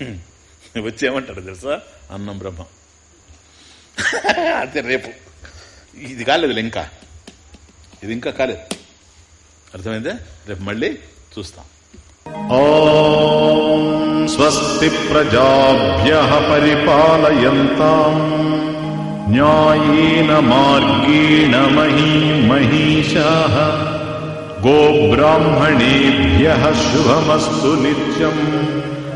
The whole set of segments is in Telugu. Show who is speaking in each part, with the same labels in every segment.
Speaker 1: వచ్చేమంటాడు తెలుసా? అన్నం బ్రహ్మ. అంటే రేపు. ఇది కాలేదు ఇంకా. ఇది ఇంకా కాలేదు. అర్థమైందే? రేపు మళ్ళీ చూస్తాం.
Speaker 2: స్వస్తి ప్రజాభ్య పరిపాలయంతాం. న్యాయేన మార్గేణ మహీ మహిషా గోబ్రాహ్మణేభ్య శుభమస్తు నిత్యం.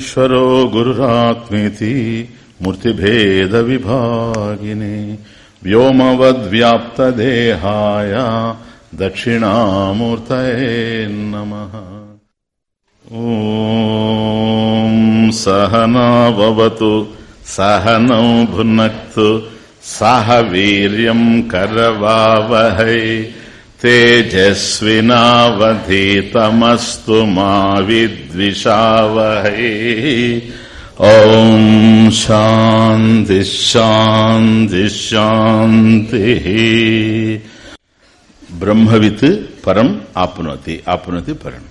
Speaker 1: ఈశ్వరో గురురాత్మేతి మూర్తిభేద విభాగిని. వ్యోమవద్వ్యాప్తదేహాయ దక్షిణామూర్తయే నమ. ఓం సహనావతు సహనౌ భునక్తు సహ వీర్యం కరవావహై. తేజస్వినావధీతమస్తు మా విద్విషావహై. ఓం శాంతి శాంతి శాంతి. బ్రహ్మవిత్ పరం ఆప్నోతి ఆప్నోతి పరం.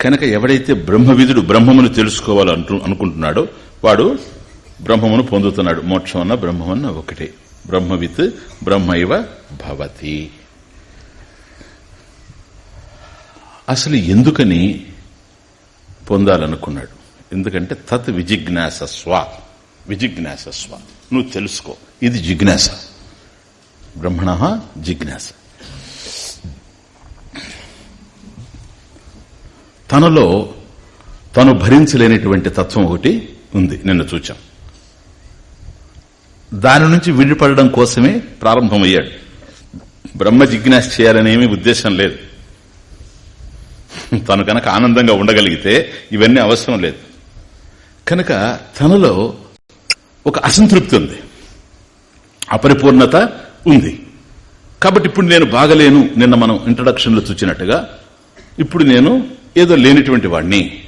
Speaker 1: కనుక ఎవడైతే బ్రహ్మవిధుడు బ్రహ్మమును తెలుసుకోవాలంటూ అనుకుంటున్నాడో వాడు బ్రహ్మమును పొందుతున్నాడు. మోక్షం అన్న బ్రహ్మమన్న ఒకటే. బ్రహ్మవిత్ బ్రహ్మైవ భవతి. అసలు ఎందుకని పొందాలనుకున్నాడు? ఎందుకంటే తత్ విజిజ్ఞాసస్వ విజిజ్ఞాసస్వ నువ్వు తెలుసుకో. ఇది జిజ్ఞాస. బ్రహ్మణ జిజ్ఞాస. తనలో తను భరించలేనటువంటి తత్వం ఒకటి ఉంది. నిన్న చూచాం. దాని నుంచి విడిపడడం కోసమే ప్రారంభమయ్యాడు. బ్రహ్మ జిజ్ఞాస చేయాలనేమి ఉద్దేశం లేదు. తను కనుక ఆనందంగా ఉండగలిగితే ఇవన్నీ అవసరం లేదు. కనుక తనలో ఒక అసంతృప్తి ఉంది. అపరిపూర్ణత ఉంది. కాబట్టి ఇప్పుడు నేను బాగలేను నిన్న మనం ఇంట్రడక్షన్లో చూచినట్టుగా ఇప్పుడు నేను ఏదో లేనిటువంటి వాడిని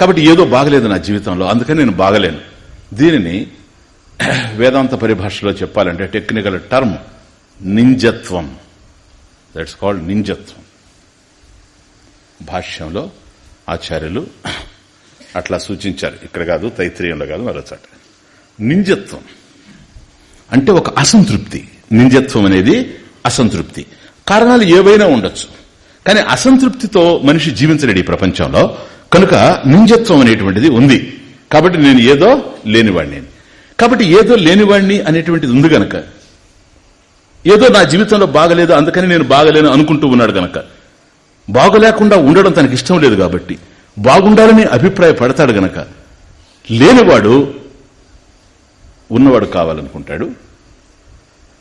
Speaker 1: కాబట్టి ఏదో బాగలేదు నా జీవితంలో అందుకని నేను బాగలేను. దీనిని వేదాంత పరిభాషలో చెప్పాలంటే టెక్నికల్ టర్మ్ నింజత్వం. దట్స్ కాల్డ్ నింజత్వం. భాష్యంలో ఆచార్యులు అట్లా సూచించారు. ఇక్కడ కాదు తైత్రీయంలో కాదు మరో నింజత్వం అంటే ఒక అసంతృప్తి. నింజత్వం అనేది అసంతృప్తి. కారణాలు ఏవైనా ఉండొచ్చు. కానీ అసంతృప్తితో మనిషి జీవించలేడు ఈ ప్రపంచంలో. కనుక నింజత్వం అనేటువంటిది ఉంది. కాబట్టి నేను ఏదో లేనివాడిని కాబట్టి ఏదో లేనివాడిని అనేటువంటిది ఉంది గనక. ఏదో నా జీవితంలో బాగలేదు అందుకని నేను బాగలేను అనుకుంటూ ఉన్నాడు గనక. బాగలేకుండా ఉండడం తనకి ఇష్టం లేదు కాబట్టి బాగుండాలని అభిప్రాయపడతాడు గనక. లేనివాడు ఉన్నవాడు కావాలనుకుంటాడు.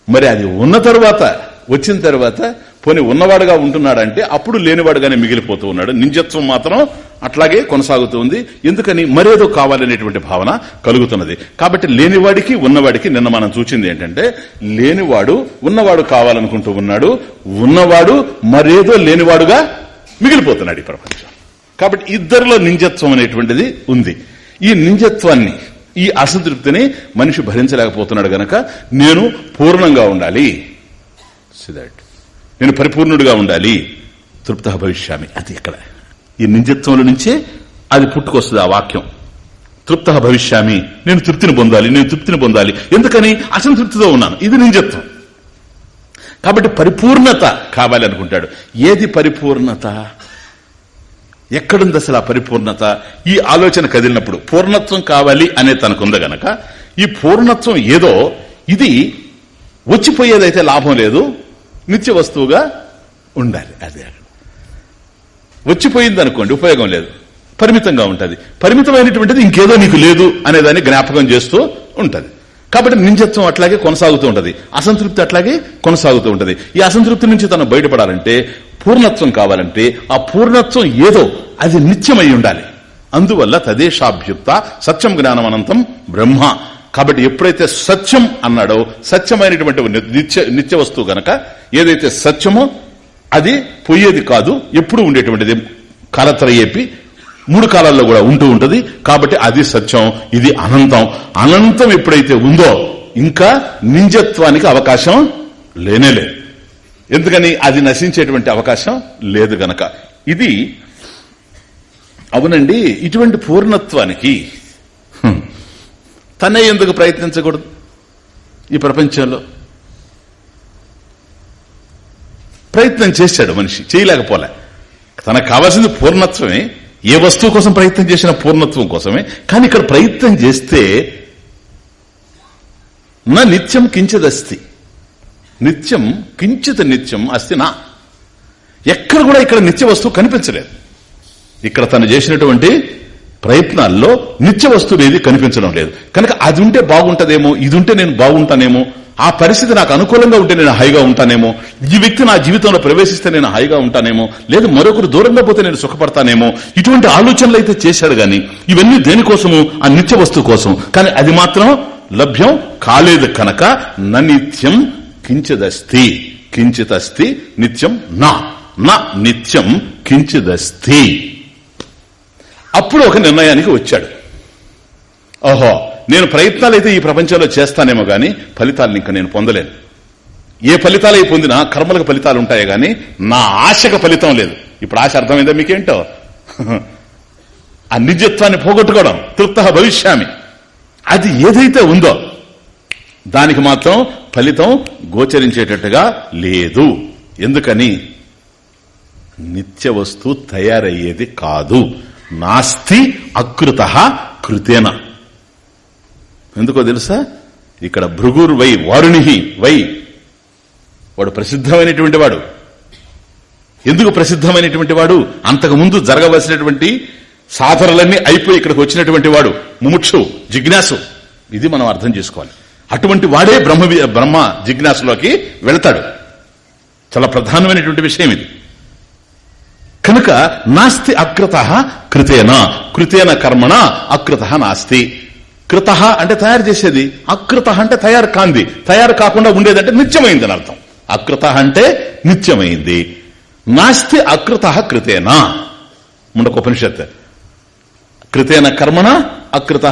Speaker 1: మరి అది ఉన్న తర్వాత వచ్చిన తర్వాత పోనీ ఉన్నవాడుగా ఉంటున్నాడంటే అప్పుడు లేనివాడుగానే మిగిలిపోతూ ఉన్నాడు. నింజత్వం మాత్రం అట్లాగే కొనసాగుతుంది. ఎందుకని? మరేదో కావాలనేటువంటి భావన కలుగుతున్నది. కాబట్టి లేనివాడికి ఉన్నవాడికి నిన్న మనం చూచింది ఏంటంటే లేనివాడు ఉన్నవాడు కావాలనుకుంటూ ఉన్నాడు. ఉన్నవాడు మరేదో లేనివాడుగా మిగిలిపోతున్నాడు ఈ ప్రపంచం. కాబట్టి ఇద్దరిలో నింజత్వం అనేటువంటిది ఉంది. ఈ నింజత్వాన్ని ఈ అసంతృప్తిని మనిషి భరించలేకపోతున్నాడు గనక నేను పూర్ణంగా ఉండాలి. సిదాట్ నేను పరిపూర్ణుడిగా ఉండాలి. తృప్త భవిష్యామి. అది ఇక్కడ. ఈ నింజత్వంలో నుంచే అది పుట్టుకొస్తుంది ఆ వాక్యం. తృప్త భవిష్యామి నేను తృప్తిని పొందాలి నేను తృప్తిని పొందాలి. ఎందుకని? అసంతృప్తితో ఉన్నాను. ఇది నింజత్వం. కాబట్టి పరిపూర్ణత కావాలి అనుకుంటాడు. ఏది పరిపూర్ణత? ఎక్కడుంది అసలు ఆ పరిపూర్ణత? ఈ ఆలోచన కదిలినప్పుడు పూర్ణత్వం కావాలి అనే తనకుంది గనక ఈ పూర్ణత్వం ఏదో ఇది వచ్చిపోయేదైతే లాభం లేదు నిత్య వస్తువుగా ఉండాలి. అదే వచ్చిపోయింది అనుకోండి ఉపయోగం లేదు. పరిమితంగా ఉంటుంది. పరిమితమైనటువంటిది ఇంకేదో నీకు లేదు అనేదాన్ని జ్ఞాపకం చేస్తూ ఉంటుంది. కాబట్టి నింజత్వం అట్లాగే కొనసాగుతూ ఉంటది. అసంతృప్తి అట్లాగే కొనసాగుతూ ఉంటది. ఈ అసంతృప్తి నుంచి తను బయటపడాలంటే పూర్ణత్వం కావాలంటే ఆ పూర్ణత్వం ఏదో అది నిత్యమై ఉండాలి. అందువల్ల తదేశాభ్యుక్త సత్యం జ్ఞానం అనంతం బ్రహ్మ. కాబట్టి ఎప్పుడైతే సత్యం అన్నాడో సత్యమైనటువంటి నిత్య నిత్య వస్తువు గనక ఏదైతే సత్యమో అది పోయేది కాదు ఎప్పుడు ఉండేటువంటిది. కాలత్రయేపి మూడు కాలాల్లో కూడా ఉంటూ ఉంటది. కాబట్టి అది సత్యం ఇది అనంతం. అనంతం ఎప్పుడైతే ఉందో ఇంకా నింజత్వానికి అవకాశం లేనేలే ఎందుకని? అది నశించేటువంటి అవకాశం లేదు గనక. ఇది అవునండి ఇటువంటి పూర్ణత్వానికి తనే ఎందుకు ప్రయత్నించకూడదు ఈ ప్రపంచంలో? ప్రయత్నం చేశాడు మనిషి. చేయలేకపోలే. తనకు కావాల్సింది పూర్ణత్వమే. ఏ వస్తువు కోసం ప్రయత్నం చేసిన పూర్ణత్వం కోసమే. కానీ ఇక్కడ ప్రయత్నం చేస్తే నా నిత్యం కించిదస్తి. నిత్యం కించిత నిత్యం అస్తి నా. ఎక్కడ కూడా ఇక్కడ నిత్య వస్తువు కనిపించలేదు. ఇక్కడ తను చేసినటువంటి ప్రయత్నాల్లో నిత్య వస్తువు ఏది కనిపించడం లేదు. కనుక అది ఉంటే బాగుంటదేమో ఇది ఉంటే నేను బాగుంటానేమో ఆ పరిస్థితి నాకు అనుకూలంగా ఉంటే నేను హాయిగా ఉంటానేమో ఈ వ్యక్తి నా జీవితంలో ప్రవేశిస్తే నేను హాయిగా ఉంటానేమో లేదు మరొకరు దూరంగా పోతే నేను సుఖపడతానేమో ఇటువంటి ఆలోచనలు అయితే చేశాడు గాని ఇవన్నీ దేనికోసము? ఆ నిత్య వస్తువు కోసం. కానీ అది మాత్రం లభ్యం కాలేదు కనుక నిత్యం కించిదస్తి కించితస్తి నిత్యం నా నా నిత్యం కించిదస్తి. అప్పుడు ఒక నిర్ణయానికి వచ్చాడు. ఓహో నేను ప్రయత్నాలు అయితే ఈ ప్రపంచంలో చేస్తానేమో గాని ఫలితాలను ఇంకా నేను పొందలేను. ఏ ఫలితాలు అయి పొందినా కర్మలకు ఫలితాలు ఉంటాయి గాని నా ఆశకు ఫలితం లేదు. ఇప్పుడు ఆశ అర్థమైందా మీకేంటో? ఆ నిజత్వాన్ని పోగొట్టుకోవడం తృప్త భవిష్యామి. అది ఏదైతే ఉందో దానికి మాత్రం ఫలితం గోచరించేటట్టుగా లేదు. ఎందుకని? నిత్య వస్తువు తయారయ్యేది కాదు. నాస్తి అకృత కృతేన. ఎందుకో తెలుసా? ఇక్కడ భృగుర్ వై వారుణి వై. వాడు ప్రసిద్ధమైనటువంటి వాడు. ఎందుకు ప్రసిద్ధమైనటువంటి వాడు? అంతకు ముందు జరగవలసినటువంటి సాధనలన్నీ అయిపోయి ఇక్కడికి వచ్చినటువంటి వాడు. ముముక్షు జిజ్ఞాసు. ఇది మనం అర్థం చేసుకోవాలి. అటువంటి వాడే బ్రహ్మ బ్రహ్మ జిజ్ఞాసులోకి వెళతాడు. చాలా ప్రధానమైనటువంటి విషయం ఇది. కనుక నాస్తి అకృత కృతేన. కృతేన కర్మణ అకృత నాస్తి. కృత అంటే తయారు చేసేది. అకృత అంటే తయారు కాంది. తయారు కాకుండా ఉండేదంటే నిత్యమైంది అని అర్థం. అకృత అంటే నిత్యమైంది. నాస్తి అకృత కృతేన. ముండకోపనిషత్ కృతేన కర్మణ అకృత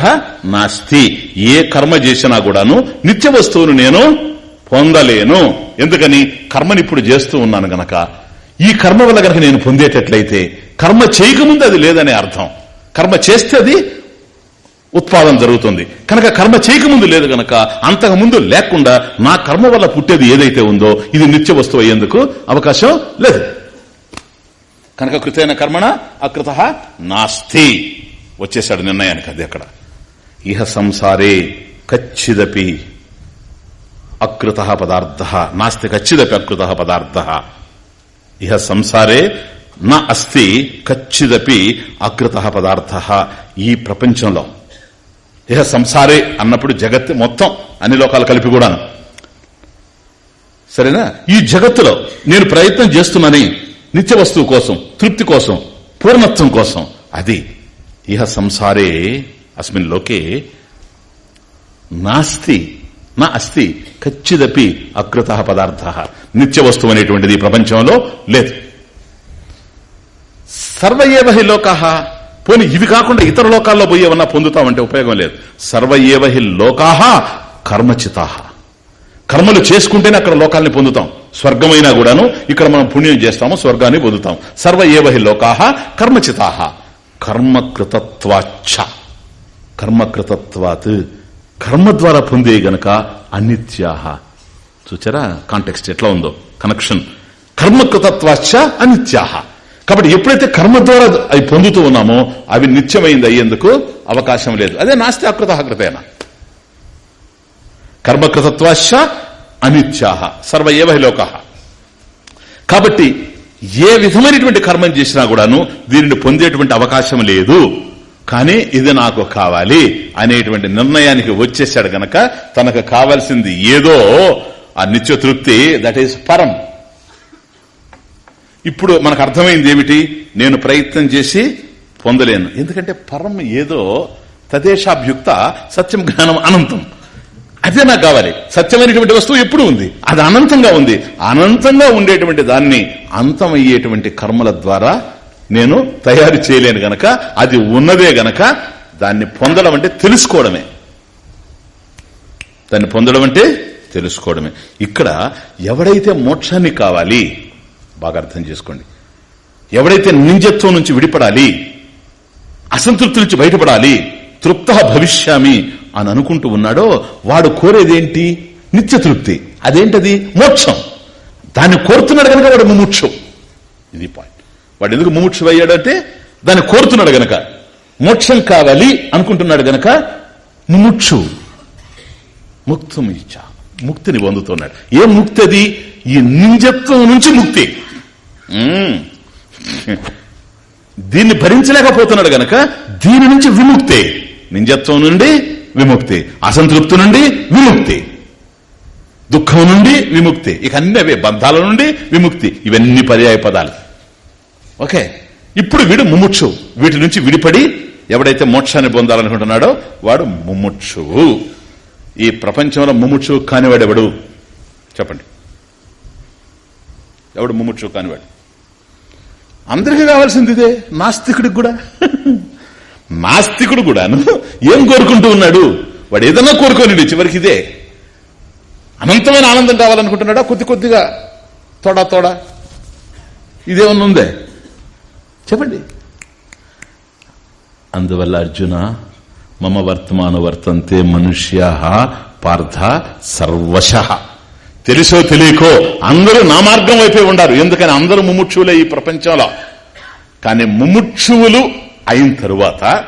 Speaker 1: నాస్తి. ఏ కర్మ చేసినా కూడాను నిత్య వస్తువును నేను పొందలేను. ఎందుకని? కర్మని ఇప్పుడు చేస్తూ ఉన్నాను గనక. ఈ కర్మ వల్ల కనుక నేను పొందేటట్లయితే కర్మ చేయకముందు అది లేదనే అర్థం. కర్మ చేస్తే అది ఉత్పాదన జరుగుతుంది. కనుక కర్మ చేయకముందు లేదు గనక అంతకుముందు లేకుండా నా కర్మ వల్ల పుట్టేది ఏదైతే ఉందో ఇది నిత్య వస్తువు అయ్యేందుకు అవకాశం లేదు. కనుక కృతైన కర్మణ అకృత నాస్తి. వచ్చేసాడు నిర్ణయానికి అది అక్కడ. ఇహ సంసారే కచ్చిదపి అకృత పదార్థ. నాస్తి కచ్చిదపి అకృత పదార్థ. ఇహ సంసారే నా అస్తి కచ్చిదపి అకృత పదార్థ ఈ ప్రపంచంలో. ఇహ సంసారే అన్నప్పుడు జగత్ మొత్తం అన్ని లోకాలు కలిపి కూడాను. సరేనా? ఈ జగత్తులో నేను ప్రయత్నం చేస్తున్నాని నిత్య వస్తువు కోసం తృప్తి కోసం పూర్ణత్వం కోసం. అది ఇహ సంసారే అస్మిన్ లోకే నాస్తి. నా అస్థి ఖచ్చిదపి అకృత పదార్థ. నిత్య వస్తువు అనేటువంటిది ఈ ప్రపంచంలో లేదు. సర్వయేవ హి లోక పోని ఇవి కాకుండా ఇతర లోకాల్లో పోయి ఏమన్నా పొందుతామంటే ఉపయోగం లేదు. సర్వయేవ హి లోకా కర్మచితా కర్మలు చేసుకుంటేనే అక్కడ లోకాల్ని పొందుతాం. స్వర్గమైనా కూడాను ఇక్కడ మనం పుణ్యం చేస్తాము స్వర్గాన్ని పొందుతాం. సర్వ ఏవహి లోకా కర్మచితా కర్మకృతత్వాచ్ఛ. కర్మకృతత్వాత్. కర్మ ద్వారా పొందే గనక అనిత్యాహ. చూచారా? కాంటెక్స్ట్ ఎట్లా ఉందో? కనెక్షన్. కర్మకృతత్వాచ అనిత్యాహ. కాబట్టి ఎప్పుడైతే కర్మ ద్వారా అవి పొందుతూ ఉన్నామో అవి నిత్యమైంది అయ్యేందుకు అవకాశం లేదు. అదే నాస్తి అకృత కృతేనా. కర్మకృతత్వాశ అనిత్యాహ. సర్వ ఏవహిలోక లోక కాబట్టి ఏ విధమైనటువంటి కర్మం చేసినా కూడాను దీనిని పొందేటువంటి అవకాశం లేదు. కానీ ఇది నాకు కావాలి అనేటువంటి నిర్ణయానికి వచ్చేసాడు గనక తనకు కావాల్సింది ఏదో ఆ నిత్య తృప్తి దట్ ఈస్ పరం. ఇప్పుడు మనకు అర్థమైంది ఏమిటి? నేను ప్రయత్నం చేసి పొందలేను. ఎందుకంటే పరం ఏదో తదేశాభ్యుక్త సత్యం జ్ఞానం అనంతం. అదే నాకు కావాలి. సత్యమైనటువంటి వస్తువు ఎప్పుడు ఉంది. అది అనంతంగా ఉంది. అనంతంగా ఉండేటువంటి దాన్ని అంతమయ్యేటువంటి కర్మల ద్వారా నేను తయారు చేయలేను గనక అది ఉన్నదే గనక దాన్ని పొందడం అంటే తెలుసుకోవడమే. దాన్ని పొందడం అంటే తెలుసుకోవడమే. ఇక్కడ ఎవడైతే మోక్షాన్ని కావాలి బాగా అర్థం చేసుకోండి. ఎవడైతే నింజత్వం నుంచి విడిపడాలి అసంతృప్తి నుంచి బయటపడాలి తృప్త భవిష్యామి అని అనుకుంటూ ఉన్నాడో వాడు కోరేదేంటి నిత్య తృప్తి. అదేంటది? మోక్షం. దాన్ని కోరుతున్నాడు కనుక వాడు ముముక్షం. ఇది పాయింట్ వాడు ఎందుకు ముముక్షు అయ్యాడంటే దాన్ని కోరుతున్నాడు గనక. మోక్షం కావాలి అనుకుంటున్నాడు గనక ముముక్షు ముక్తం ఇచ్చా ముక్తిని పొందుతున్నాడు. ఏ ముక్తి అది ఈ నింజత్వం నుంచి ముక్తి. ఉమ్. దీన్ని భరించలేకపోతున్నాడు గనక దీని నుంచి విముక్తి. నింజత్వం నుండి విముక్తి. అసంతృప్తి నుండి విముక్తి. దుఃఖం నుండి విముక్తి. ఇక అన్ని అవే బంధాల నుండి విముక్తి. ఇవన్నీ పర్యాయ పదాలు. ఓకే. ఇప్పుడు వీడు ముముక్షు వీటి నుంచి విడిపడి ఎవడైతే మోక్షాన్ని పొందాలనుకుంటున్నాడో వాడు ముముక్షువు ఈ ప్రపంచంలో ముముక్షు కానివాడు ఎవడు చెప్పండి. ఎవడు ముముక్షు కానివాడు? అందరికీ కావాల్సింది ఇదే నాస్తికుడికి కూడా. నాస్తికుడు కూడాను ఏం కోరుకుంటూ ఉన్నాడు? వాడు ఏదన్నా కోరుకోని చివరికి ఇదే. అనంతమైన ఆనందం కావాలనుకుంటున్నాడా? కొద్ది కొద్దిగా తోడా తోడా. ఇదేమన్నా ఉందే? చెప్పండి. అందువల్ల అర్జున మమ వర్తమాన వర్తంతే మనుష్య పార్థ సర్వశ. తెలుసో తెలియకో అందరూ నా మార్గం వైపే ఉండారు. ఎందుకని? అందరూ ముముక్షువులే ఈ ప్రపంచంలో. కానీ ముముక్షువులు అయిన తరువాత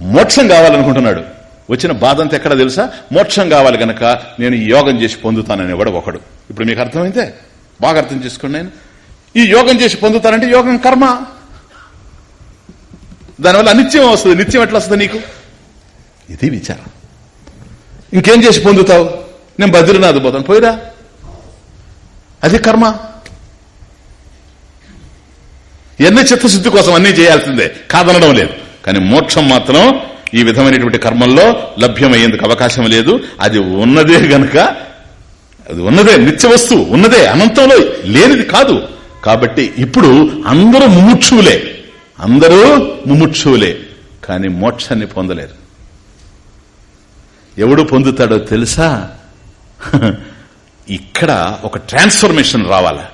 Speaker 1: మోక్షం కావాలనుకుంటున్నాడు. వచ్చిన బాధంత ఎక్కడ తెలుసా? మోక్షం కావాలి గనక నేను యోగం చేసి పొందుతాననేవాడు ఒకడు. ఇప్పుడు మీకు అర్థమైతే బాగా అర్థం చేసుకోండి నేను. ఈ యోగం చేసి పొందుతానంటే యోగం కర్మ. దానివల్ల అనిత్యం వస్తుంది. నిత్యం ఎట్లా వస్తుంది నీకు? ఇది విచారం. ఇంకేం చేసి పొందుతావు? నేను బద్రీనాథ్ పోతాను. పోయిరా. అది కర్మ. ఎన్ని చిత్తశుద్ధి కోసం అన్ని చేయాల్సిందే. కాదనడం లేదు. కానీ మోక్షం మాత్రం ఈ విధమైనటువంటి కర్మల్లో లభ్యమయ్యేందుకు అవకాశం లేదు. అది ఉన్నదే గనక అది ఉన్నదే. నిత్య వస్తువు ఉన్నదే. అనంతంలో లేనిది కాదు. కాబట్టి ఇప్పుడు అందరూ ముముక్షువులే. అందరూ ముముక్షువులే కానీ మోక్షాన్ని పొందలేరు. ఎవడు పొందుతాడో తెలుసా? ఇక్కడ ఒక ట్రాన్స్ఫర్మేషన్ రావాలా?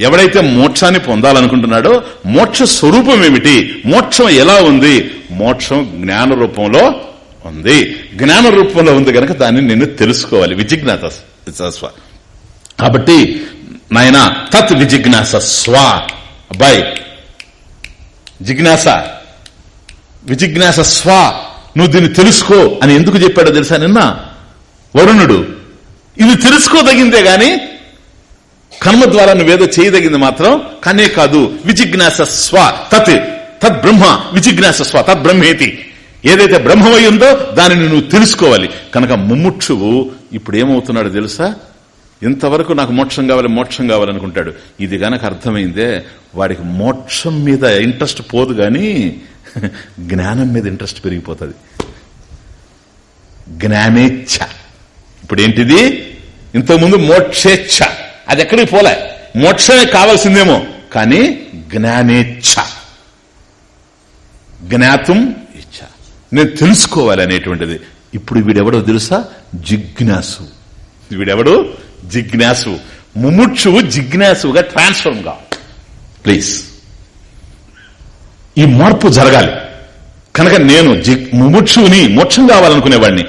Speaker 1: ఎవడైతే మోక్షాన్ని పొందాలనుకుంటున్నాడో మోక్ష స్వరూపం ఏమిటి? మోక్షం ఎలా ఉంది? మోక్షం జ్ఞాన రూపంలో ఉంది. జ్ఞాన రూపంలో ఉంది కనుక దాన్ని నేను తెలుసుకోవాలి. విజిజ్ఞాత స్వ కాబట్టి నాయన తత్ విజిజ్ఞాస స్వ. అబ్బాయి జిజ్ఞాస. విజిజ్ఞాస స్వ. నువ్వు దీన్ని తెలుసుకో అని ఎందుకు చెప్పాడో తెలుసా నిన్న? వరుణుడు ఇది తెలుసుకోదగిందే గాని కర్మ ద్వారా నువ్వేదో చేయదగింది మాత్రం కనే కాదు. విజిజ్ఞాస స్వ. తత్ తద్ బ్రహ్మ. విజిజ్ఞాస స్వ. తద్ బ్రహ్మేతి. ఏదైతే బ్రహ్మమై ఉందో దానిని నువ్వు తెలుసుకోవాలి. కనుక ముమ్ముక్షువు ఇప్పుడు ఏమవుతున్నాడు తెలుసా? ఇంతవరకు నాకు మోక్షం కావాలి మోక్షం కావాలనుకుంటాడు. ఇది గనక అర్థమైందే వాడికి మోక్షం మీద ఇంట్రెస్ట్ పోదు కానీ జ్ఞానం మీద ఇంట్రెస్ట్ పెరిగిపోతుంది. జ్ఞానేచ్ఛ. ఇప్పుడు ఏంటిది ఇంతకుముందు మోక్షేచ్ఛ. అది ఎక్కడికి పోలే. మోక్షమే కావాల్సిందేమో. కానీ జ్ఞానేచ్ఛ. జ్ఞాతం ఇచ్ఛ. నేను తెలుసుకోవాలి అనేటువంటిది ఇప్పుడు వీడెవడో తెలుసా? జిజ్ఞాసు. వీడెవడు? జిజ్ఞాసు. ముముక్షువు జిజ్ఞాసుగా ట్రాన్స్ఫర్మ్గా. ప్లీజ్. ఈ మార్పు జరగాలి. కనుక నేను ముముక్షుని మోక్షం కావాలనుకునేవాడిని.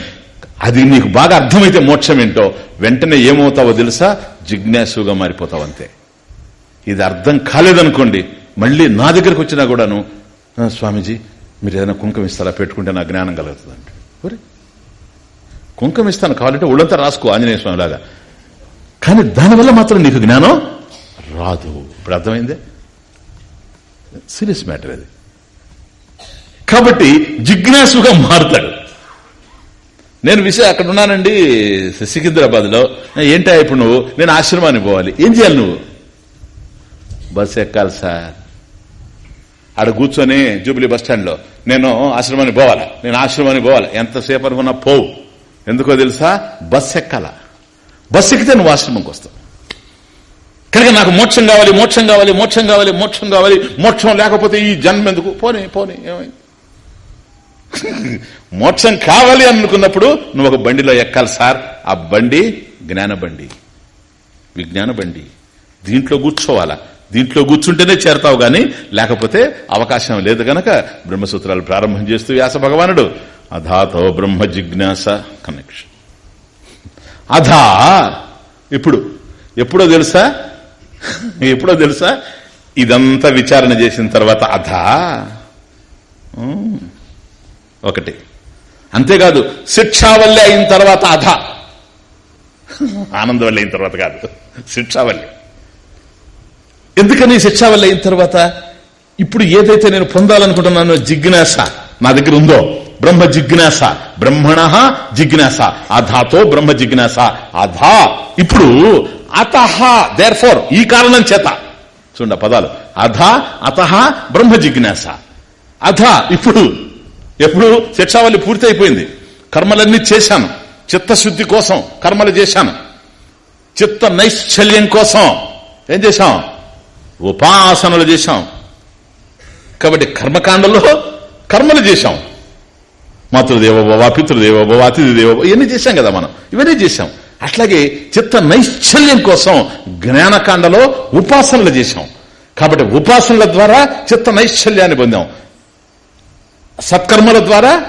Speaker 1: అది నీకు బాగా అర్థమైతే మోక్షం ఏంటో వెంటనే ఏమవుతావో తెలుసా? జిజ్ఞాసుగా మారిపోతావు అంతే. ఇది అర్థం కాలేదనుకోండి మళ్ళీ నా దగ్గరకు వచ్చినా కూడాను స్వామీజీ మీరు ఏదైనా కుంకం ఇస్తారా? పెట్టుకుంటే నా జ్ఞానం కలుగుతుంది అంటే ఒరే. కుంకం ఇస్తాను కావాలంటే ఒళ్ళంతా రాసుకో ఆంజనేయ స్వామి లాగా కానీ దానివల్ల మాత్రం నీకు జ్ఞానం రాదు. ఇప్పుడు అర్థమైందే? సీరియస్ మ్యాటర్ అది. కాబట్టి జిజ్ఞాసుగా మారుతాడు. నేను విషయం అక్కడ ఉన్నానండి సికింద్రాబాద్లో ఏంటా ఇప్పుడు నువ్వు? నేను ఆశ్రమానికి పోవాలి. ఏం చేయాలి నువ్వు? బస్సు ఎక్కాలి సార్. ఆడ కూర్చొని జూబిలీ బస్ స్టాండ్లో నేను ఆశ్రమానికి పోవాలా? నేను ఆశ్రమానికి పోవాలి? ఎంతసేపు అనుకున్నా పోవు. ఎందుకో తెలుసా? బస్సు ఎక్కాల? బస్సు ఎక్కితే నువ్వు ఆశ్రమంకి వస్తావు. కనుక నాకు మోక్షం కావాలి మోక్షం కావాలి మోక్షం కావాలి మోక్షం కావాలి మోక్షం లేకపోతే ఈ జన్మ ఎందుకు? పోనీ పోనీ ఏమైంది? మోక్షం కావాలి అనుకున్నప్పుడు నువ్వు ఒక బండిలో ఎక్కాలి సార్. ఆ బండి జ్ఞాన బండి. విజ్ఞాన బండి. దీంట్లో కూర్చోవాలా? దీంట్లో కూర్చుంటేనే చేరతావు గాని లేకపోతే అవకాశం లేదు గనక బ్రహ్మసూత్రాలు ప్రారంభం చేస్తూ వ్యాస భగవానుడు. అధాతో బ్రహ్మ జిజ్ఞాస కనెక్షన్. అధా! ఇప్పుడు ఎప్పుడో తెలుసా? ఎప్పుడో తెలుసా? ఇదంతా విచారణ చేసిన తర్వాత అధా. ఒకటి. అంతేకాదు శిక్షావల్లి అయిన తర్వాత అధ. ఆనందవల్లి అయిన తర్వాత కాదు. శిక్షావల్లి. ఎందుకని శిక్షావల్లి అయిన తర్వాత? ఇప్పుడు ఏదైతే నేను పొందాలనుకుంటున్నానో జిజ్ఞాస నా దగ్గర ఉందో బ్రహ్మ జిజ్ఞాస. బ్రహ్మణ జిజ్ఞాస. అధాతో బ్రహ్మ జిజ్ఞాస. అధా. ఇప్పుడు అత దేర్ ఫోర్ ఈ కారణం చేత. చూడ పదాలు. అధ అత బ్రహ్మ జిజ్ఞాస అధ ఇప్పుడు. ఎప్పుడు? శిక్షావళి పూర్తి అయిపోయింది కర్మలన్నీ చేశాను. చిత్తశుద్ధి కోసం కర్మలు చేశాను. చిత్త నైశ్చల్యం కోసం ఏం చేశాం? ఉపాసనలు చేశాం. కాబట్టి కర్మకాండలో కర్మలు చేశాం. మాతృదేవోభవ పితృదేవోభవ అతిథి దేవోభవ ఇవన్నీ చేశాం కదా మనం. ఇవన్నీ చేశాం. అట్లాగే చిత్త నైశ్చల్యం కోసం జ్ఞానకాండలో ఉపాసనలు చేశాం. కాబట్టి ఉపాసనల ద్వారా చిత్త నైశ్చల్యాన్ని పొందాం. సత్కర్మల ద్వారా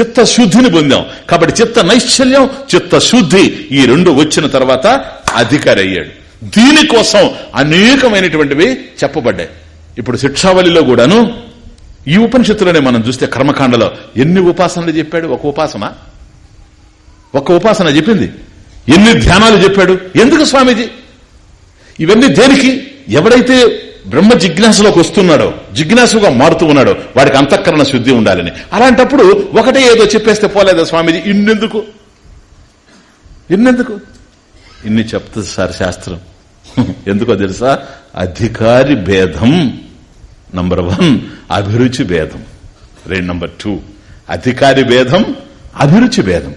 Speaker 1: చిత్త శుద్ధిని పొందాం. కాబట్టి చిత్త నైశ్చల్యం చిత్తశుద్ధి ఈ రెండు వచ్చిన తర్వాత అధికారి అయ్యాడు దీనికోసం అనేకమైనటువంటివి చెప్పబడ్డాయి. ఇప్పుడు శిక్షావళిలో కూడాను ఈ ఉపనిషత్తులోనే మనం చూస్తే కర్మకాండలో ఎన్ని ఉపాసనలు చెప్పాడు? ఒక ఉపాసన? ఒక ఉపాసన చెప్పింది. ఎన్ని ధ్యానాలు చెప్పాడు? ఎందుకు స్వామీజీ? ఇవన్నీ దేనికి? ఎవడైతే బ్రహ్మ జిజ్ఞాసలోకి వస్తున్నాడో జిజ్ఞాసుగా మారుతూ ఉన్నాడో వాడికి అంతఃకరణ శుద్ధి ఉండాలని. అలాంటప్పుడు ఒకటే ఏదో చెప్పేస్తే పోలేదా స్వామీజీ? ఇన్నెందుకు? ఇన్నెందుకు? ఇన్ని చెప్తుంది సార్ శాస్త్రం. ఎందుకో తెలుసా? అధికారి భేదం నంబర్ వన్ అభిరుచి భేదం. రెండు నంబర్ టూ. అధికారి భేదం అభిరుచి భేదం.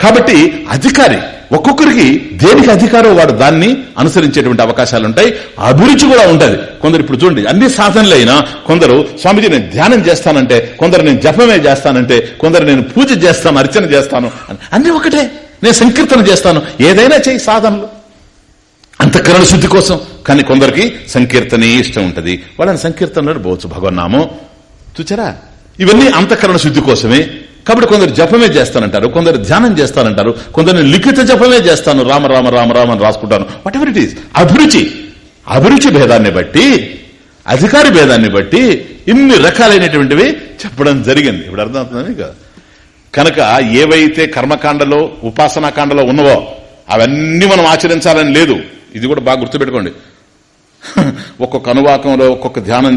Speaker 1: కాబట్టి అధికారి ఒక్కొక్కరికి దేనికి అధికారో వాడు దాన్ని అనుసరించేటువంటి అవకాశాలు ఉంటాయి అభిరుచి కూడా ఉంటది. కొందరు ఇప్పుడు చూడండి అన్ని సాధనలు అయినా కొందరు స్వామిజీ నేను ధ్యానం చేస్తానంటే కొందరు నేను జపమే చేస్తానంటే కొందరు నేను పూజ చేస్తాను అర్చన చేస్తాను అన్ని ఒకటే. నేను సంకీర్తన చేస్తాను. ఏదైనా చేయి సాధనలు. అంతఃకరణ శుద్ధి కోసం. కానీ కొందరికి సంకీర్తనే ఇష్టం ఉంటుంది. వాళ్ళని సంకీర్తనలో పోవచ్చు భగవన్నామం. చూచారా? ఇవన్నీ అంతఃకరణ శుద్ధి కోసమే. కాబట్టి కొందరు జపమే చేస్తానంటారు కొందరు ధ్యానం చేస్తానంటారు కొందరు లిఖిత జపమే చేస్తాను. రామ రామ రామ రామ అని రాసుకుంటాను. వాట్ ఎవర్ ఇట్ ఈస్ అభిరుచి అభిరుచి భేదాన్ని బట్టి అధికారి భేదాన్ని బట్టి ఇన్ని రకాలైనటువంటివి చెప్పడం జరిగింది. ఇప్పుడు అర్థమవుతుంది మీకు కనుక ఏవైతే కర్మకాండలో ఉపాసనా కాండలో ఉన్నవో అవన్నీ మనం ఆచరించాలని లేదు. ఇది కూడా బాగా గుర్తుపెట్టుకోండి. ఒక్కొక్క అనువాకంలో ఒక్కొక్క ధ్యానం